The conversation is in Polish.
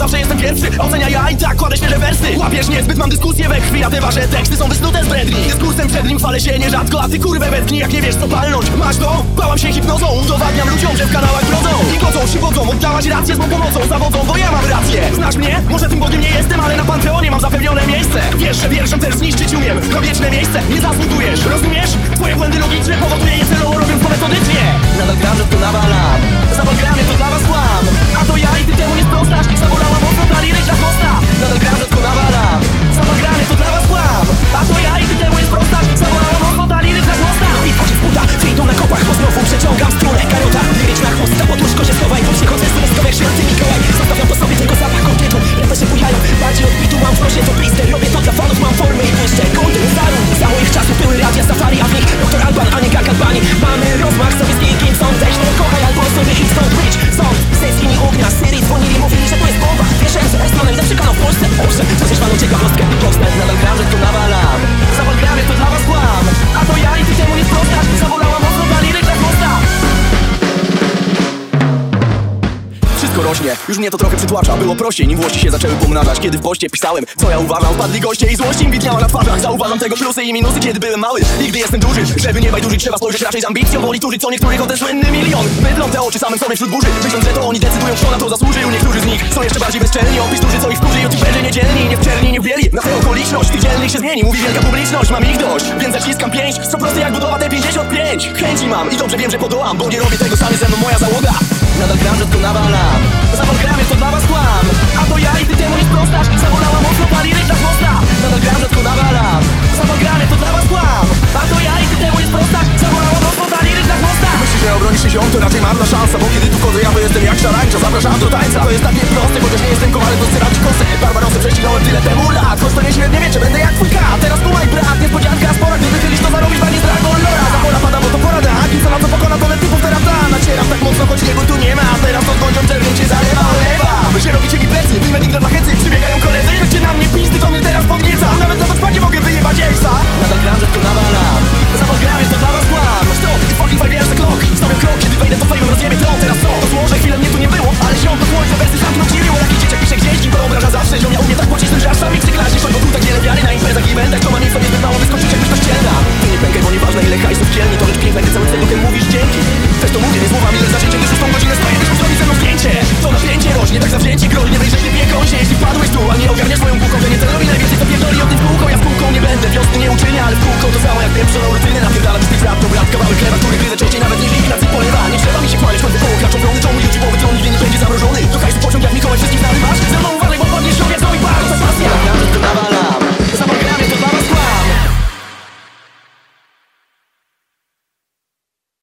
zawsze jestem pierwszy Ocenia ja i tak kładę świeże wersy Łapiesz niezbyt, mam dyskusję we krwi A te wasze teksty są wysnute z bredni Dyskursem przed nim chwalę się nierzadko A ty kurwę wetknij, jak nie wiesz co palnąć Masz to? Bałam się hipnozą Udowadniam ludziom, że w kanałach brodzą I godzą się wodzą, oddałaś rację z mą pomocą Zawodzą, bo ja mam rację Znasz mnie? Może tym Bogiem nie jestem, ale na Panteonie mam zapewnione miejsce Wiesz, że wierszem też zniszczyć umiem Na wieczne miejsce nie zasługujesz Rozumiesz? Wszystko rośnie, już mnie to trochę przytłacza. Było prościej, nim włości się zaczęły pomnażać. Kiedy w poście pisałem, co ja uważam Wpadli goście i złość im widniała na twarzach. Zauważam tego plusy i minusy, kiedy byłem mały. I gdy jestem duży, żeby nie bajdurzyć Trzeba spojrzeć raczej z ambicją Woli tużyć co niektórych o ten słynny milion. Mydlą te oczy samym sobie wśród burzy. Myśląc, że to oni decydują, kto na to zasłuży U niektórych z nich są jeszcze bardziej bezczelni. Opis duży, co ich wkurzy Youtuberzy niedzielni, nie w czerni, nie w Na tę okoliczność, tych dzielnych się zmieni. Mówi wielka publiczność, mam ich dość. Więc zaciskam pięść, co prosty jak budowa T55 Chęci mam i dobrze wiem, że podołam Bo nie robię tego sami ze mną moja załoga. Nadal gram, że nawalam Zawal gramy, to dla was kłam A to ja i ty temu nie sprostasz Zabolała mocno ta liryka chłosta Nadal gram, że tu nawalam. Zawal gramy, to dla was kłam A to ja i ty temu nie sprostasz Zabolała mocno ta liryka chłosta Myślisz, że obronisz się ziom, to raczej marna szansa Bo kiedy tu wchodzę, ja jestem jak szarańcza. Zapraszam do tańca, to jest takie proste Chociaż nie jestem kowalem, to styram ci kosę. Barbarosy prześcignąłem tyle temu lat. Choć to nie średnie wiecze, będę jak twój kat. Teraz kumaj